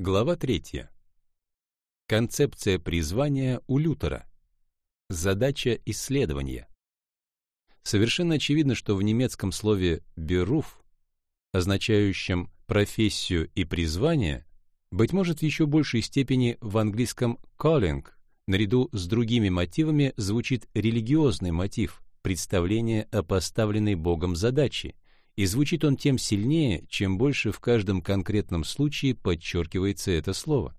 Глава 3. Концепция призвания у Лютера. Задача исследования. Совершенно очевидно, что в немецком слове «беруф», означающем профессию и призвание, быть может в еще большей степени в английском calling, наряду с другими мотивами звучит религиозный мотив, представление о поставленной Богом задаче, и звучит он тем сильнее, чем больше в каждом конкретном случае подчеркивается это слово.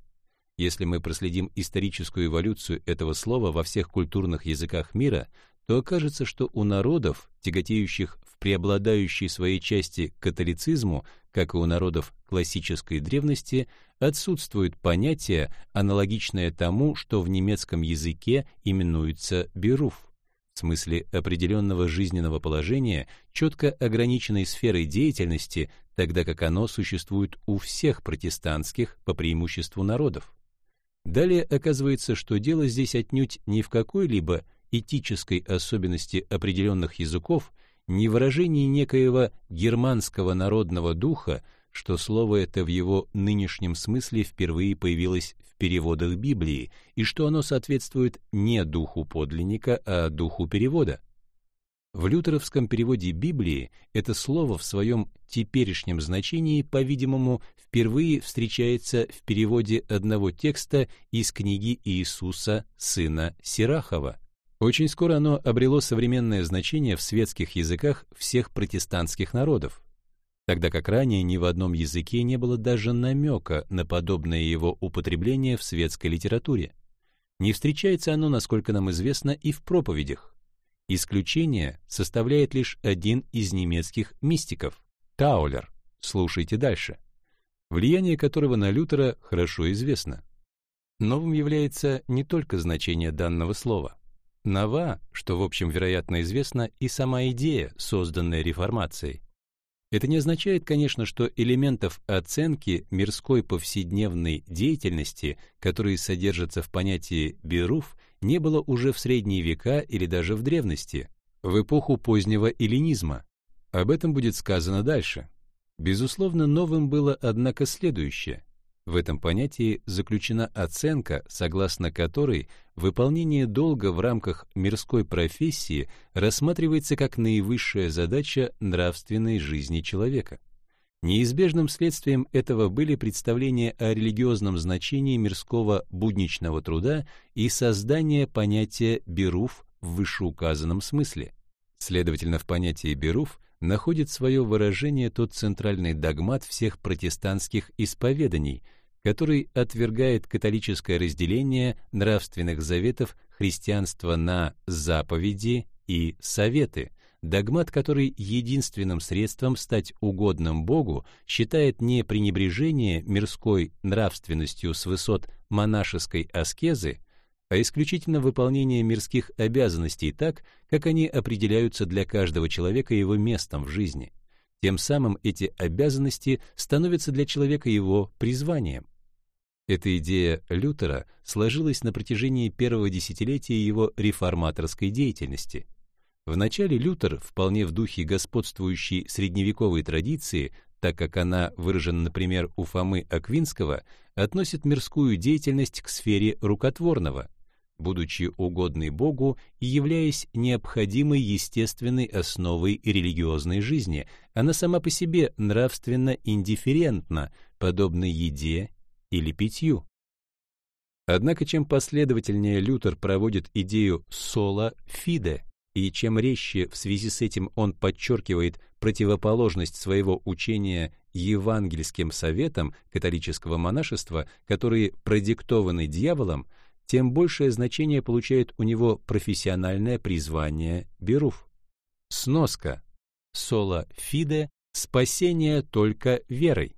Если мы проследим историческую эволюцию этого слова во всех культурных языках мира, то окажется, что у народов, тяготеющих в преобладающей своей части католицизму, как и у народов классической древности, отсутствует понятие, аналогичное тому, что в немецком языке именуется «беруф» смысле определенного жизненного положения, четко ограниченной сферой деятельности, тогда как оно существует у всех протестантских по преимуществу народов. Далее оказывается, что дело здесь отнюдь не в какой-либо этической особенности определенных языков, не выражении некоего германского народного духа, что слово это в его нынешнем смысле впервые появилось в переводах Библии, и что оно соответствует не духу подлинника, а духу перевода. В лютеровском переводе Библии это слово в своем теперешнем значении, по-видимому, впервые встречается в переводе одного текста из книги Иисуса, сына Сирахова. Очень скоро оно обрело современное значение в светских языках всех протестантских народов, тогда как ранее ни в одном языке не было даже намека на подобное его употребление в светской литературе. Не встречается оно, насколько нам известно, и в проповедях. Исключение составляет лишь один из немецких мистиков — Таулер. Слушайте дальше. Влияние которого на Лютера хорошо известно. Новым является не только значение данного слова. Нова, что в общем вероятно известно, и сама идея, созданная реформацией. Это не означает, конечно, что элементов оценки мирской повседневной деятельности, которые содержатся в понятии «беруф», не было уже в средние века или даже в древности, в эпоху позднего эллинизма. Об этом будет сказано дальше. Безусловно, новым было, однако, следующее. В этом понятии заключена оценка, согласно которой выполнение долга в рамках мирской профессии рассматривается как наивысшая задача нравственной жизни человека. Неизбежным следствием этого были представления о религиозном значении мирского будничного труда и создание понятия «беруф» в вышеуказанном смысле. Следовательно, в понятии «беруф» находит свое выражение тот центральный догмат всех протестантских исповеданий, который отвергает католическое разделение нравственных заветов христианства на заповеди и советы, догмат, который единственным средством стать угодным Богу считает не пренебрежение мирской нравственностью с высот монашеской аскезы, а исключительно выполнение мирских обязанностей так, как они определяются для каждого человека его местом в жизни. Тем самым эти обязанности становятся для человека его призванием. Эта идея Лютера сложилась на протяжении первого десятилетия его реформаторской деятельности – Вначале Лютер, вполне в духе господствующей средневековой традиции, так как она выражена, например, у Фомы Аквинского, относит мирскую деятельность к сфере рукотворного, будучи угодной Богу и являясь необходимой естественной основой религиозной жизни, она сама по себе нравственно индифферентна, подобно еде или питью. Однако чем последовательнее Лютер проводит идею «сола фиде», и чем резче в связи с этим он подчеркивает противоположность своего учения евангельским советам католического монашества, которые продиктованы дьяволом, тем большее значение получает у него профессиональное призвание Беруф. Сноска. Соло фиде – спасение только верой.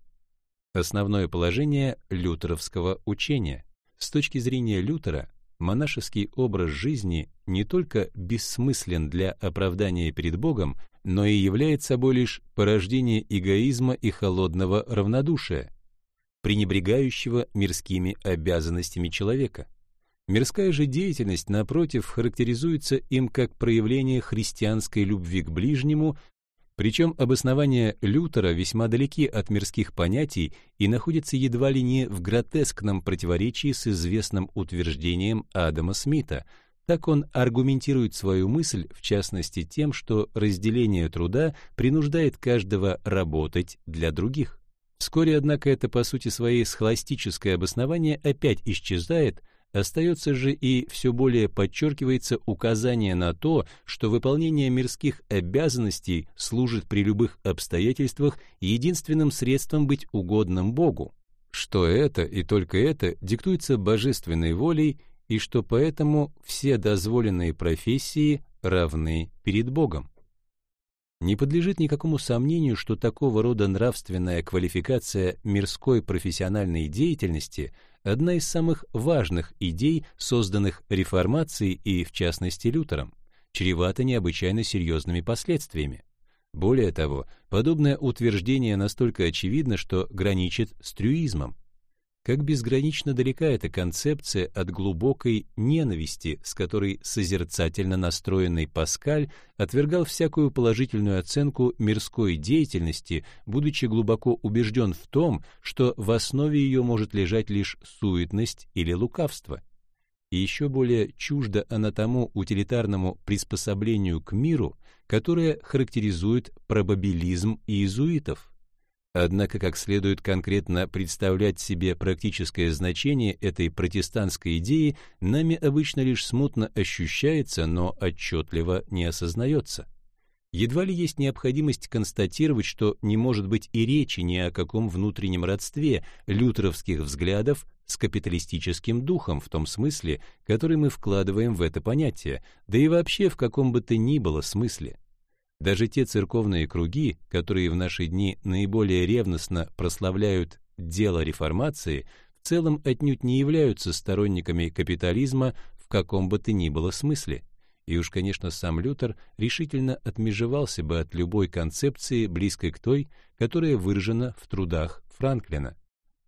Основное положение лютеровского учения. С точки зрения Лютера, монашеский образ жизни не только бессмыслен для оправдания перед Богом, но и является собой лишь порождение эгоизма и холодного равнодушия, пренебрегающего мирскими обязанностями человека. Мирская же деятельность, напротив, характеризуется им как проявление христианской любви к ближнему, Причем обоснования Лютера весьма далеки от мирских понятий и находятся едва ли не в гротескном противоречии с известным утверждением Адама Смита. Так он аргументирует свою мысль, в частности, тем, что разделение труда принуждает каждого работать для других. Вскоре, однако, это по сути своей схоластическое обоснование опять исчезает, Остается же и все более подчеркивается указание на то, что выполнение мирских обязанностей служит при любых обстоятельствах единственным средством быть угодным Богу, что это и только это диктуется божественной волей и что поэтому все дозволенные профессии равны перед Богом. Не подлежит никакому сомнению, что такого рода нравственная квалификация мирской профессиональной деятельности – одна из самых важных идей, созданных реформацией и, в частности, Лютером, чревата необычайно серьезными последствиями. Более того, подобное утверждение настолько очевидно, что граничит с трюизмом. Как безгранично далека эта концепция от глубокой ненависти, с которой созерцательно настроенный Паскаль отвергал всякую положительную оценку мирской деятельности, будучи глубоко убежден в том, что в основе ее может лежать лишь суетность или лукавство. И еще более чуждо она тому утилитарному приспособлению к миру, которое характеризует пробабилизм иезуитов. Однако, как следует конкретно представлять себе практическое значение этой протестантской идеи, нами обычно лишь смутно ощущается, но отчетливо не осознается. Едва ли есть необходимость констатировать, что не может быть и речи ни о каком внутреннем родстве лютеровских взглядов с капиталистическим духом в том смысле, который мы вкладываем в это понятие, да и вообще в каком бы то ни было смысле. Даже те церковные круги, которые в наши дни наиболее ревностно прославляют дело реформации, в целом отнюдь не являются сторонниками капитализма в каком бы то ни было смысле. И уж, конечно, сам Лютер решительно отмежевался бы от любой концепции, близкой к той, которая выражена в трудах Франклина.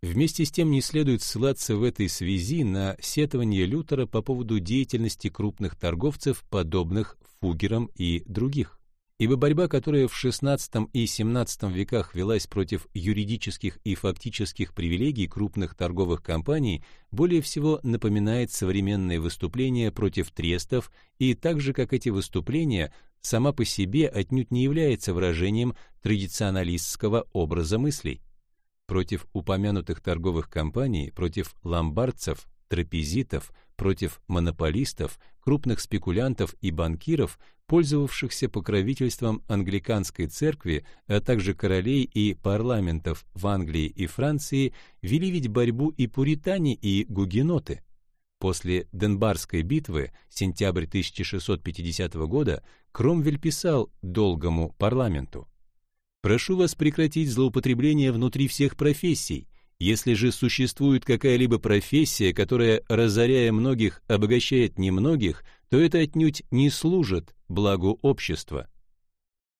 Вместе с тем не следует ссылаться в этой связи на сетование Лютера по поводу деятельности крупных торговцев, подобных Фугерам и других ибо борьба, которая в XVI и XVII веках велась против юридических и фактических привилегий крупных торговых компаний, более всего напоминает современные выступления против трестов, и так же, как эти выступления, сама по себе отнюдь не является выражением традиционалистского образа мыслей. Против упомянутых торговых компаний, против ломбардцев, трапезитов, против монополистов, крупных спекулянтов и банкиров, пользовавшихся покровительством англиканской церкви, а также королей и парламентов в Англии и Франции, вели ведь борьбу и пуритане, и гугеноты. После Денбарской битвы, сентябрь 1650 года, Кромвель писал долгому парламенту «Прошу вас прекратить злоупотребление внутри всех профессий, если же существует какая-либо профессия, которая, разоряя многих, обогащает немногих, то это отнюдь не служит благу общества.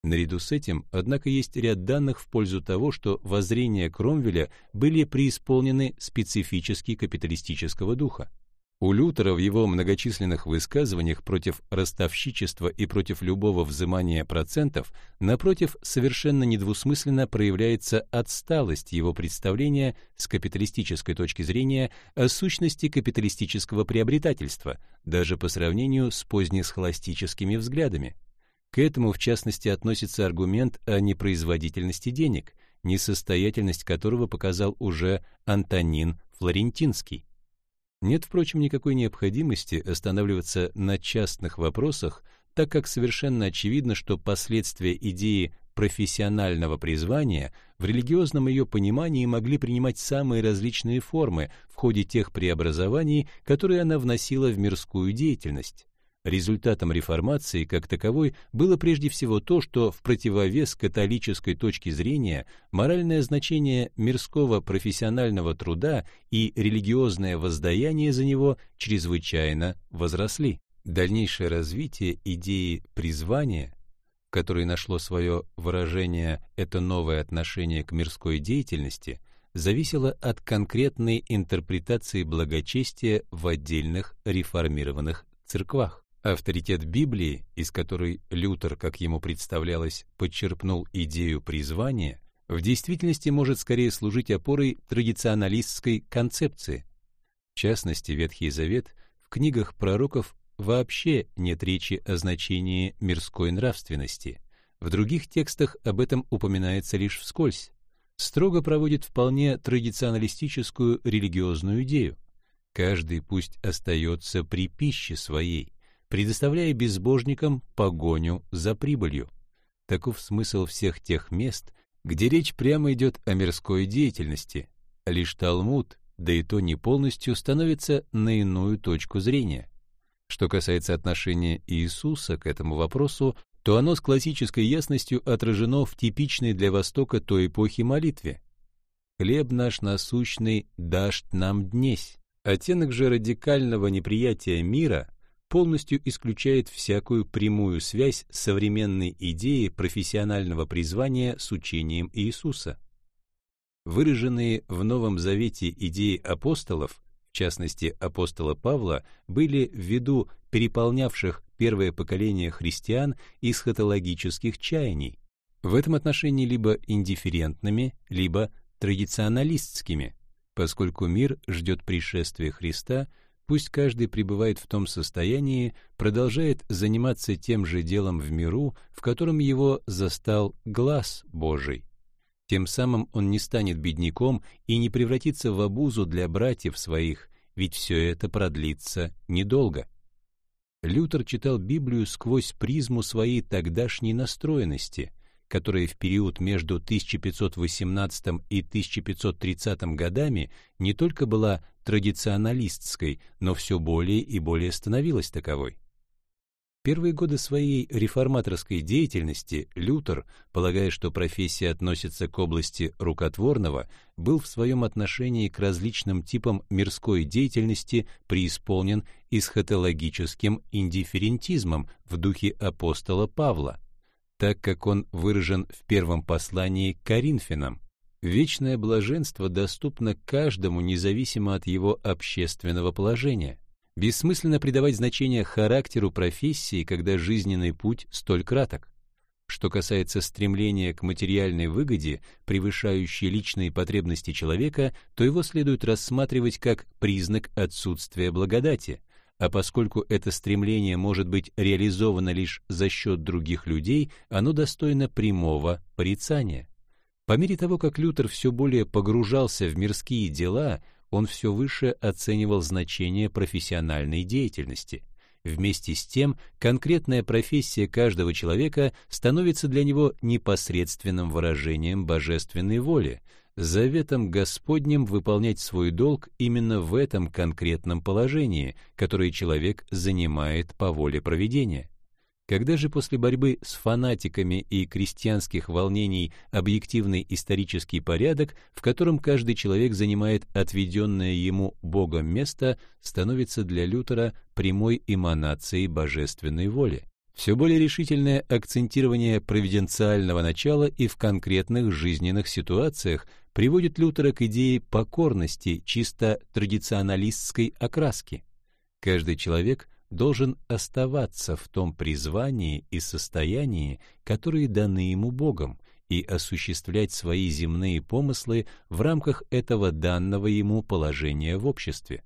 Наряду с этим, однако, есть ряд данных в пользу того, что воззрения Кромвеля были преисполнены специфически капиталистического духа. У Лютера в его многочисленных высказываниях против ростовщичества и против любого взимания процентов, напротив, совершенно недвусмысленно проявляется отсталость его представления с капиталистической точки зрения о сущности капиталистического приобретательства, даже по сравнению с позднесхоластическими взглядами. К этому, в частности, относится аргумент о непроизводительности денег, несостоятельность которого показал уже Антонин Флорентинский. Нет, впрочем, никакой необходимости останавливаться на частных вопросах, так как совершенно очевидно, что последствия идеи профессионального призвания в религиозном ее понимании могли принимать самые различные формы в ходе тех преобразований, которые она вносила в мирскую деятельность. Результатом реформации как таковой было прежде всего то, что в противовес католической точке зрения моральное значение мирского профессионального труда и религиозное воздаяние за него чрезвычайно возросли. Дальнейшее развитие идеи призвания, в которой нашло свое выражение это новое отношение к мирской деятельности, зависело от конкретной интерпретации благочестия в отдельных реформированных церквах. Авторитет Библии, из которой Лютер, как ему представлялось, подчерпнул идею призвания, в действительности может скорее служить опорой традиционалистской концепции. В частности, Ветхий Завет в книгах пророков вообще нет речи о значении мирской нравственности. В других текстах об этом упоминается лишь вскользь. Строго проводит вполне традиционалистическую религиозную идею. Каждый пусть остается при пище своей, предоставляя безбожникам погоню за прибылью. Таков смысл всех тех мест, где речь прямо идет о мирской деятельности. Лишь Талмуд, да и то не полностью, становится на иную точку зрения. Что касается отношения Иисуса к этому вопросу, то оно с классической ясностью отражено в типичной для Востока той эпохи молитве. «Хлеб наш насущный дашь нам днесь». Оттенок же радикального неприятия мира полностью исключает всякую прямую связь современной идеи профессионального призвания с учением Иисуса. Выраженные в Новом Завете идеи апостолов, в частности апостола Павла, были ввиду переполнявших первое поколение христиан эсхатологических чаяний, в этом отношении либо индифферентными, либо традиционалистскими, поскольку мир ждет пришествия Христа – Пусть каждый пребывает в том состоянии, продолжает заниматься тем же делом в миру, в котором его застал глаз Божий. Тем самым он не станет бедняком и не превратится в обузу для братьев своих, ведь все это продлится недолго. Лютер читал Библию сквозь призму своей тогдашней настроенности — которая в период между 1518 и 1530 годами не только была традиционалистской, но все более и более становилась таковой. Первые годы своей реформаторской деятельности Лютер, полагая, что профессия относится к области рукотворного, был в своем отношении к различным типам мирской деятельности преисполнен эсхатологическим индифферентизмом в духе апостола Павла, так как он выражен в первом послании к Коринфянам. Вечное блаженство доступно каждому независимо от его общественного положения. Бессмысленно придавать значение характеру профессии, когда жизненный путь столь краток. Что касается стремления к материальной выгоде, превышающей личные потребности человека, то его следует рассматривать как признак отсутствия благодати – а поскольку это стремление может быть реализовано лишь за счет других людей, оно достойно прямого порицания. По мере того, как Лютер все более погружался в мирские дела, он все выше оценивал значение профессиональной деятельности. Вместе с тем, конкретная профессия каждого человека становится для него непосредственным выражением божественной воли, заветом Господним выполнять свой долг именно в этом конкретном положении, которое человек занимает по воле проведения. Когда же после борьбы с фанатиками и крестьянских волнений объективный исторический порядок, в котором каждый человек занимает отведенное ему Богом место, становится для Лютера прямой эманацией божественной воли? Все более решительное акцентирование провиденциального начала и в конкретных жизненных ситуациях приводит Лютера к идее покорности чисто традиционалистской окраски. Каждый человек должен оставаться в том призвании и состоянии, которые даны ему Богом, и осуществлять свои земные помыслы в рамках этого данного ему положения в обществе.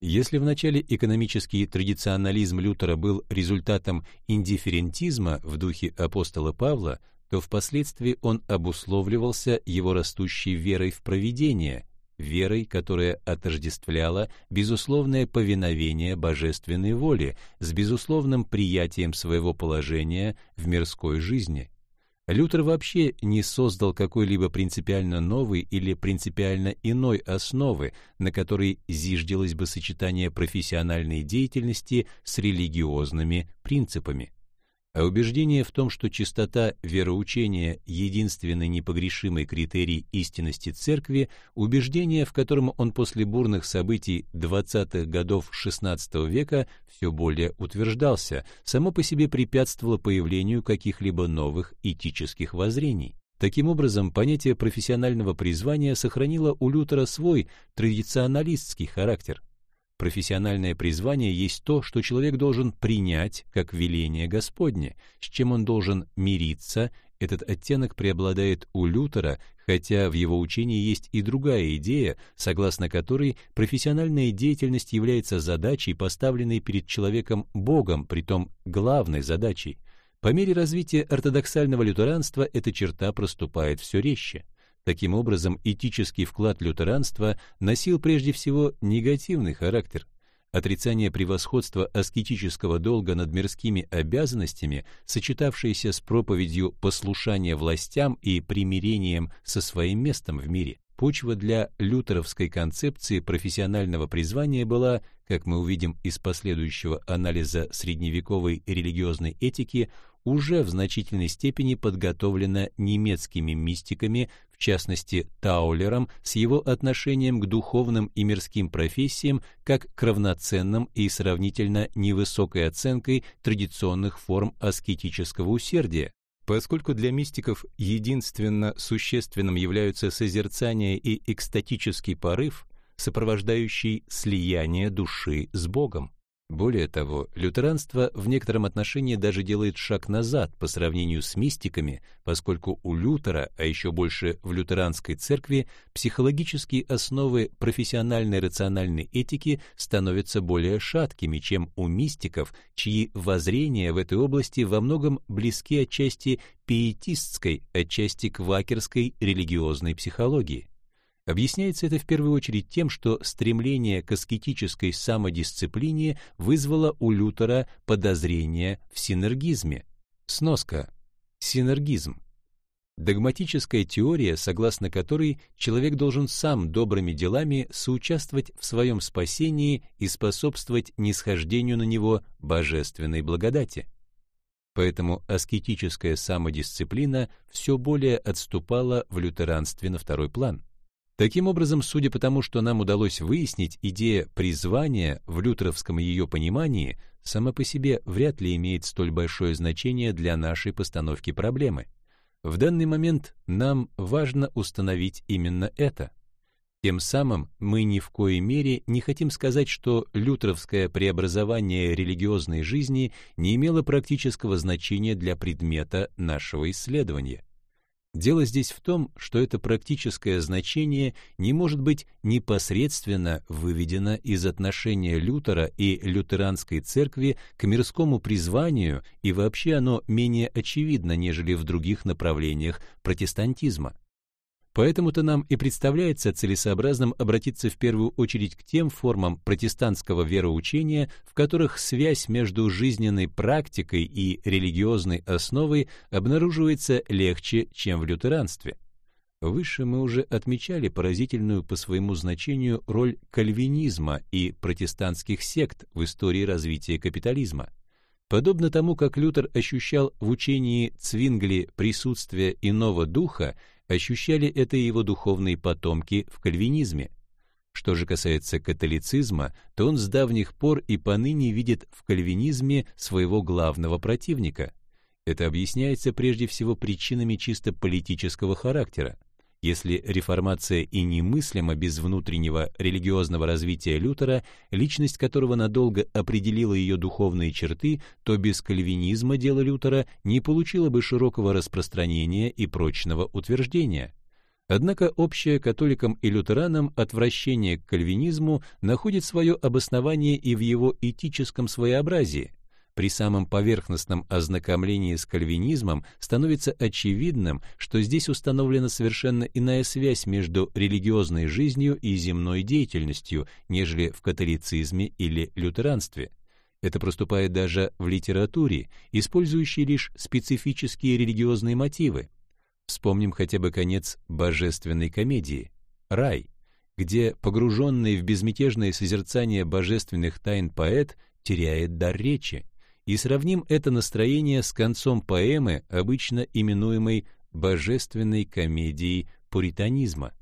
Если в начале экономический традиционализм Лютера был результатом индифферентизма в духе апостола Павла, то впоследствии он обусловливался его растущей верой в провидение, верой, которая отождествляла безусловное повиновение божественной воле с безусловным приятием своего положения в мирской жизни. Лютер вообще не создал какой-либо принципиально новой или принципиально иной основы, на которой зиждилось бы сочетание профессиональной деятельности с религиозными принципами. А убеждение в том, что чистота вероучения — единственный непогрешимый критерий истинности Церкви, убеждение, в котором он после бурных событий 20-х годов XVI века все более утверждался, само по себе препятствовало появлению каких-либо новых этических воззрений. Таким образом, понятие профессионального призвания сохранило у Лютера свой традиционалистский характер — Профессиональное призвание есть то, что человек должен принять как веление Господне, с чем он должен мириться. Этот оттенок преобладает у Лютера, хотя в его учении есть и другая идея, согласно которой профессиональная деятельность является задачей, поставленной перед человеком Богом, притом главной задачей. По мере развития ортодоксального лютеранства эта черта проступает все резче. Таким образом, этический вклад лютеранства носил прежде всего негативный характер. Отрицание превосходства аскетического долга над мирскими обязанностями, сочетавшееся с проповедью послушания властям и примирением со своим местом в мире. Почва для лютеровской концепции профессионального призвания была, как мы увидим из последующего анализа средневековой религиозной этики, уже в значительной степени подготовлена немецкими мистиками, в частности Таулером, с его отношением к духовным и мирским профессиям как к равноценным и сравнительно невысокой оценкой традиционных форм аскетического усердия. Поскольку для мистиков единственно существенным являются созерцание и экстатический порыв, сопровождающий слияние души с Богом. Более того, лютеранство в некотором отношении даже делает шаг назад по сравнению с мистиками, поскольку у Лютера, а еще больше в лютеранской церкви, психологические основы профессиональной рациональной этики становятся более шаткими, чем у мистиков, чьи воззрения в этой области во многом близки отчасти пиетистской, отчасти квакерской религиозной психологии. Объясняется это в первую очередь тем, что стремление к аскетической самодисциплине вызвало у Лютера подозрение в синергизме. Сноска. Синергизм. Догматическая теория, согласно которой человек должен сам добрыми делами соучаствовать в своем спасении и способствовать нисхождению на него божественной благодати. Поэтому аскетическая самодисциплина все более отступала в лютеранстве на второй план. Таким образом, судя по тому, что нам удалось выяснить, идея призвания в лютеровском ее понимании сама по себе вряд ли имеет столь большое значение для нашей постановки проблемы. В данный момент нам важно установить именно это. Тем самым мы ни в коей мере не хотим сказать, что лютеровское преобразование религиозной жизни не имело практического значения для предмета нашего исследования. Дело здесь в том, что это практическое значение не может быть непосредственно выведено из отношения Лютера и лютеранской церкви к мирскому призванию, и вообще оно менее очевидно, нежели в других направлениях протестантизма. Поэтому-то нам и представляется целесообразным обратиться в первую очередь к тем формам протестантского вероучения, в которых связь между жизненной практикой и религиозной основой обнаруживается легче, чем в лютеранстве. Выше мы уже отмечали поразительную по своему значению роль кальвинизма и протестантских сект в истории развития капитализма. Подобно тому, как Лютер ощущал в учении Цвингли присутствие иного духа, ощущали это его духовные потомки в кальвинизме. Что же касается католицизма, то он с давних пор и поныне видит в кальвинизме своего главного противника. Это объясняется прежде всего причинами чисто политического характера. Если реформация и немыслима без внутреннего религиозного развития Лютера, личность которого надолго определила ее духовные черты, то без кальвинизма дело Лютера не получило бы широкого распространения и прочного утверждения. Однако общее католикам и лютеранам отвращение к кальвинизму находит свое обоснование и в его этическом своеобразии – при самом поверхностном ознакомлении с кальвинизмом становится очевидным, что здесь установлена совершенно иная связь между религиозной жизнью и земной деятельностью, нежели в католицизме или лютеранстве. Это проступает даже в литературе, использующей лишь специфические религиозные мотивы. Вспомним хотя бы конец божественной комедии «Рай», где погруженный в безмятежное созерцание божественных тайн поэт теряет дар речи и сравним это настроение с концом поэмы, обычно именуемой «божественной комедией пуританизма».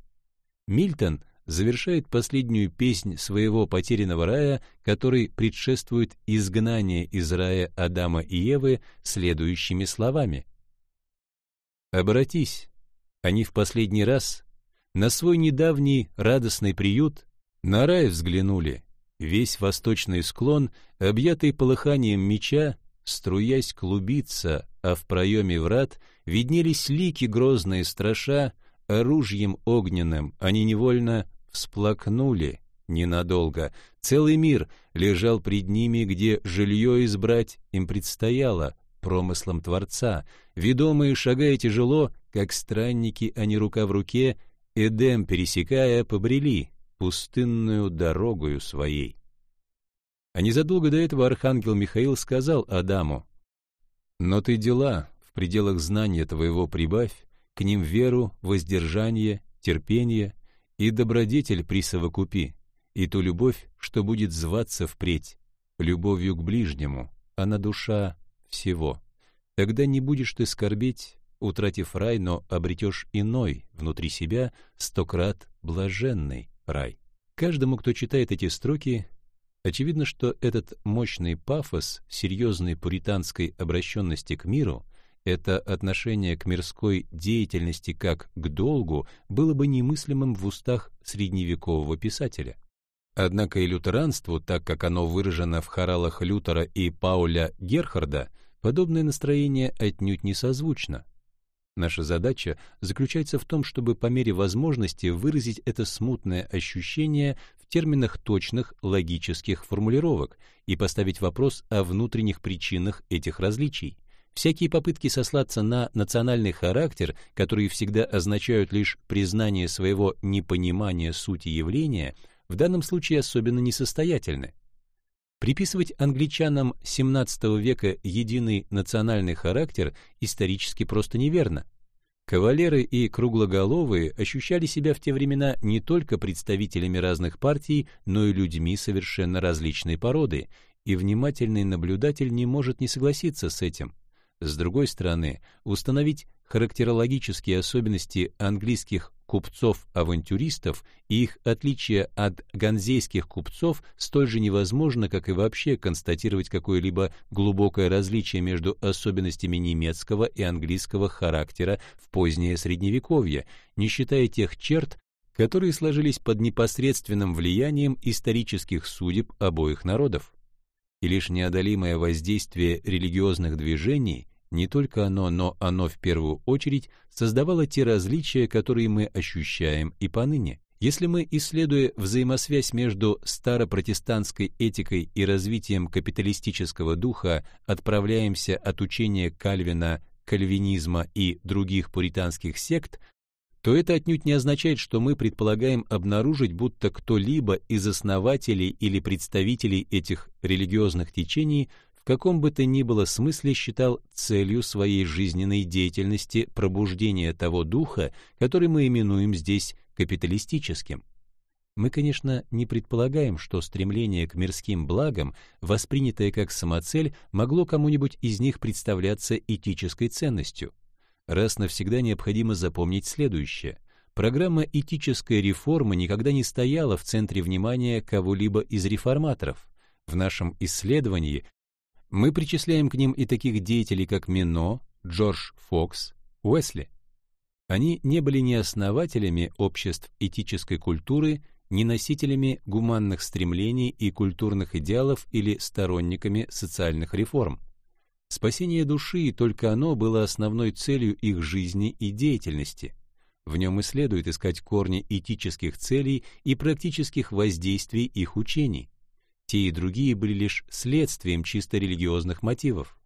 Мильтон завершает последнюю песнь своего потерянного рая, который предшествует изгнание из рая Адама и Евы следующими словами. «Обратись, они в последний раз на свой недавний радостный приют на рай взглянули, Весь восточный склон, объятый полыханием меча, струясь клубиться, а в проеме врат виднелись лики грозные страша, оружием огненным они невольно всплакнули ненадолго. Целый мир лежал пред ними, где жилье избрать им предстояло, промыслом Творца. Ведомые, шагая тяжело, как странники, они рука в руке, Эдем пересекая, побрели пустынную дорогою своей. А незадолго до этого архангел Михаил сказал Адаму, «Но ты дела в пределах знания твоего прибавь, к ним веру, воздержание, терпение и добродетель присовокупи, и ту любовь, что будет зваться впредь, любовью к ближнему, она душа всего. Тогда не будешь ты скорбеть, утратив рай, но обретешь иной внутри себя стократ блаженный рай. Каждому, кто читает эти строки, очевидно, что этот мощный пафос серьезной пуританской обращенности к миру, это отношение к мирской деятельности как к долгу, было бы немыслимым в устах средневекового писателя. Однако и лютеранству, так как оно выражено в хоралах Лютера и Пауля Герхарда, подобное настроение отнюдь не созвучно. Наша задача заключается в том, чтобы по мере возможности выразить это смутное ощущение в терминах точных логических формулировок и поставить вопрос о внутренних причинах этих различий. Всякие попытки сослаться на национальный характер, которые всегда означают лишь признание своего непонимания сути явления – в данном случае особенно несостоятельны. Приписывать англичанам XVII века единый национальный характер исторически просто неверно. Кавалеры и круглоголовые ощущали себя в те времена не только представителями разных партий, но и людьми совершенно различной породы, и внимательный наблюдатель не может не согласиться с этим. С другой стороны, установить характерологические особенности английских купцов-авантюристов и их отличие от ганзейских купцов столь же невозможно, как и вообще констатировать какое-либо глубокое различие между особенностями немецкого и английского характера в позднее Средневековье, не считая тех черт, которые сложились под непосредственным влиянием исторических судеб обоих народов. И лишь неодолимое воздействие религиозных движений не только оно, но оно в первую очередь создавало те различия, которые мы ощущаем и поныне. Если мы, исследуя взаимосвязь между старопротестантской этикой и развитием капиталистического духа, отправляемся от учения Кальвина, кальвинизма и других пуританских сект, то это отнюдь не означает, что мы предполагаем обнаружить, будто кто-либо из основателей или представителей этих религиозных течений в каком бы то ни было смысле считал целью своей жизненной деятельности пробуждение того духа, который мы именуем здесь капиталистическим. Мы, конечно, не предполагаем, что стремление к мирским благам, воспринятое как самоцель, могло кому-нибудь из них представляться этической ценностью. Раз навсегда необходимо запомнить следующее. Программа этической реформы никогда не стояла в центре внимания кого-либо из реформаторов. В нашем исследовании мы причисляем к ним и таких деятелей, как Мино, Джордж Фокс, Уэсли. Они не были ни основателями обществ этической культуры, ни носителями гуманных стремлений и культурных идеалов или сторонниками социальных реформ. Спасение души, только оно было основной целью их жизни и деятельности. В нем и следует искать корни этических целей и практических воздействий их учений. Те и другие были лишь следствием чисто религиозных мотивов.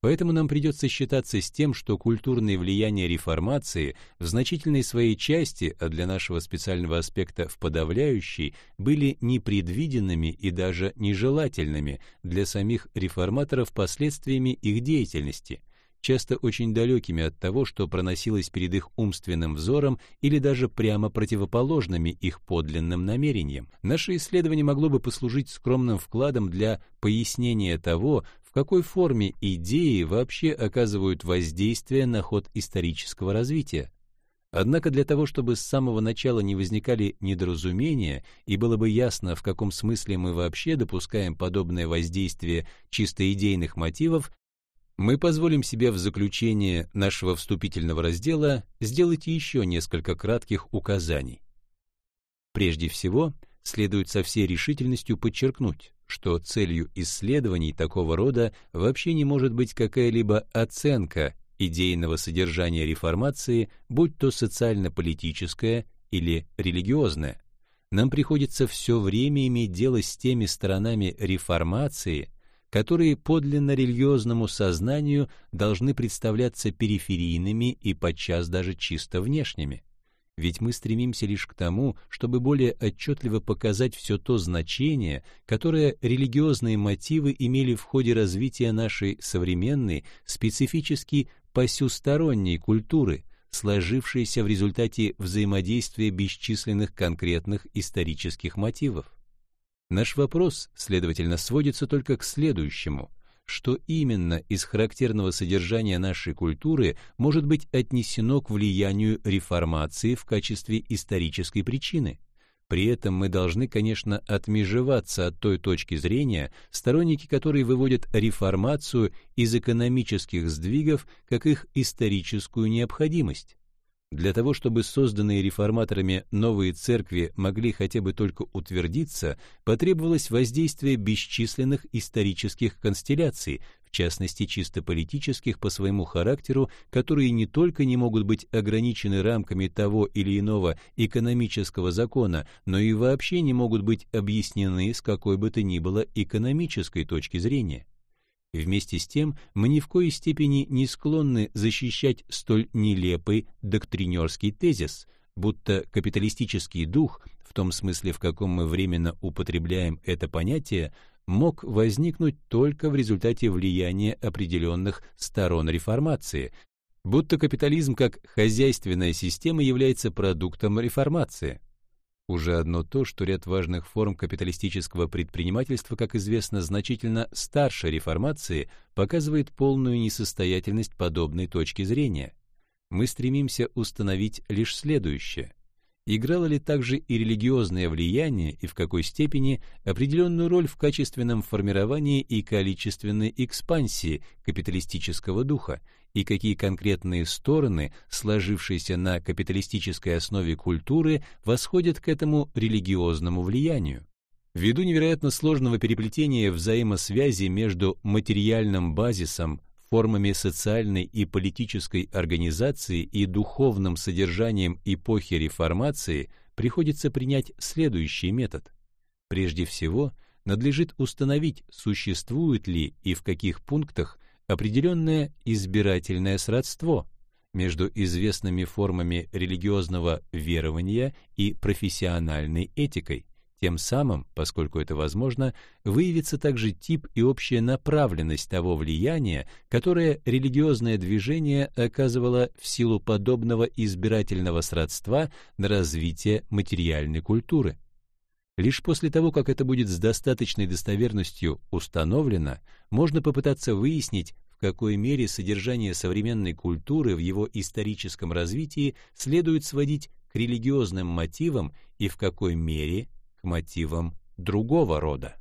Поэтому нам придется считаться с тем, что культурные влияния реформации в значительной своей части, а для нашего специального аспекта в подавляющей, были непредвиденными и даже нежелательными для самих реформаторов последствиями их деятельности, часто очень далекими от того, что проносилось перед их умственным взором или даже прямо противоположными их подлинным намерениям. Наше исследование могло бы послужить скромным вкладом для пояснения того, в какой форме идеи вообще оказывают воздействие на ход исторического развития. Однако для того, чтобы с самого начала не возникали недоразумения и было бы ясно, в каком смысле мы вообще допускаем подобное воздействие чисто идейных мотивов, мы позволим себе в заключение нашего вступительного раздела сделать еще несколько кратких указаний. Прежде всего, следует со всей решительностью подчеркнуть, что целью исследований такого рода вообще не может быть какая-либо оценка идейного содержания реформации, будь то социально-политическое или религиозное. Нам приходится все время иметь дело с теми сторонами реформации, которые подлинно религиозному сознанию должны представляться периферийными и подчас даже чисто внешними. Ведь мы стремимся лишь к тому, чтобы более отчетливо показать все то значение, которое религиозные мотивы имели в ходе развития нашей современной, специфически посюсторонней культуры, сложившейся в результате взаимодействия бесчисленных конкретных исторических мотивов. Наш вопрос, следовательно, сводится только к следующему. Что именно из характерного содержания нашей культуры может быть отнесено к влиянию реформации в качестве исторической причины? При этом мы должны, конечно, отмежеваться от той точки зрения, сторонники которой выводят реформацию из экономических сдвигов как их историческую необходимость. Для того, чтобы созданные реформаторами новые церкви могли хотя бы только утвердиться, потребовалось воздействие бесчисленных исторических констелляций, в частности чисто политических по своему характеру, которые не только не могут быть ограничены рамками того или иного экономического закона, но и вообще не могут быть объяснены с какой бы то ни было экономической точки зрения. Вместе с тем, мы ни в коей степени не склонны защищать столь нелепый доктринерский тезис, будто капиталистический дух, в том смысле, в каком мы временно употребляем это понятие, мог возникнуть только в результате влияния определенных сторон реформации, будто капитализм как хозяйственная система является продуктом реформации. Уже одно то, что ряд важных форм капиталистического предпринимательства, как известно, значительно старше реформации, показывает полную несостоятельность подобной точки зрения. Мы стремимся установить лишь следующее. Играло ли также и религиозное влияние и в какой степени определенную роль в качественном формировании и количественной экспансии капиталистического духа, и какие конкретные стороны, сложившиеся на капиталистической основе культуры, восходят к этому религиозному влиянию. Ввиду невероятно сложного переплетения взаимосвязи между материальным базисом, формами социальной и политической организации и духовным содержанием эпохи реформации, приходится принять следующий метод. Прежде всего, надлежит установить, существует ли и в каких пунктах определенное избирательное сродство между известными формами религиозного верования и профессиональной этикой. Тем самым, поскольку это возможно, выявится также тип и общая направленность того влияния, которое религиозное движение оказывало в силу подобного избирательного сродства на развитие материальной культуры. Лишь после того, как это будет с достаточной достоверностью установлено, можно попытаться выяснить, в какой мере содержание современной культуры в его историческом развитии следует сводить к религиозным мотивам и в какой мере к мотивам другого рода.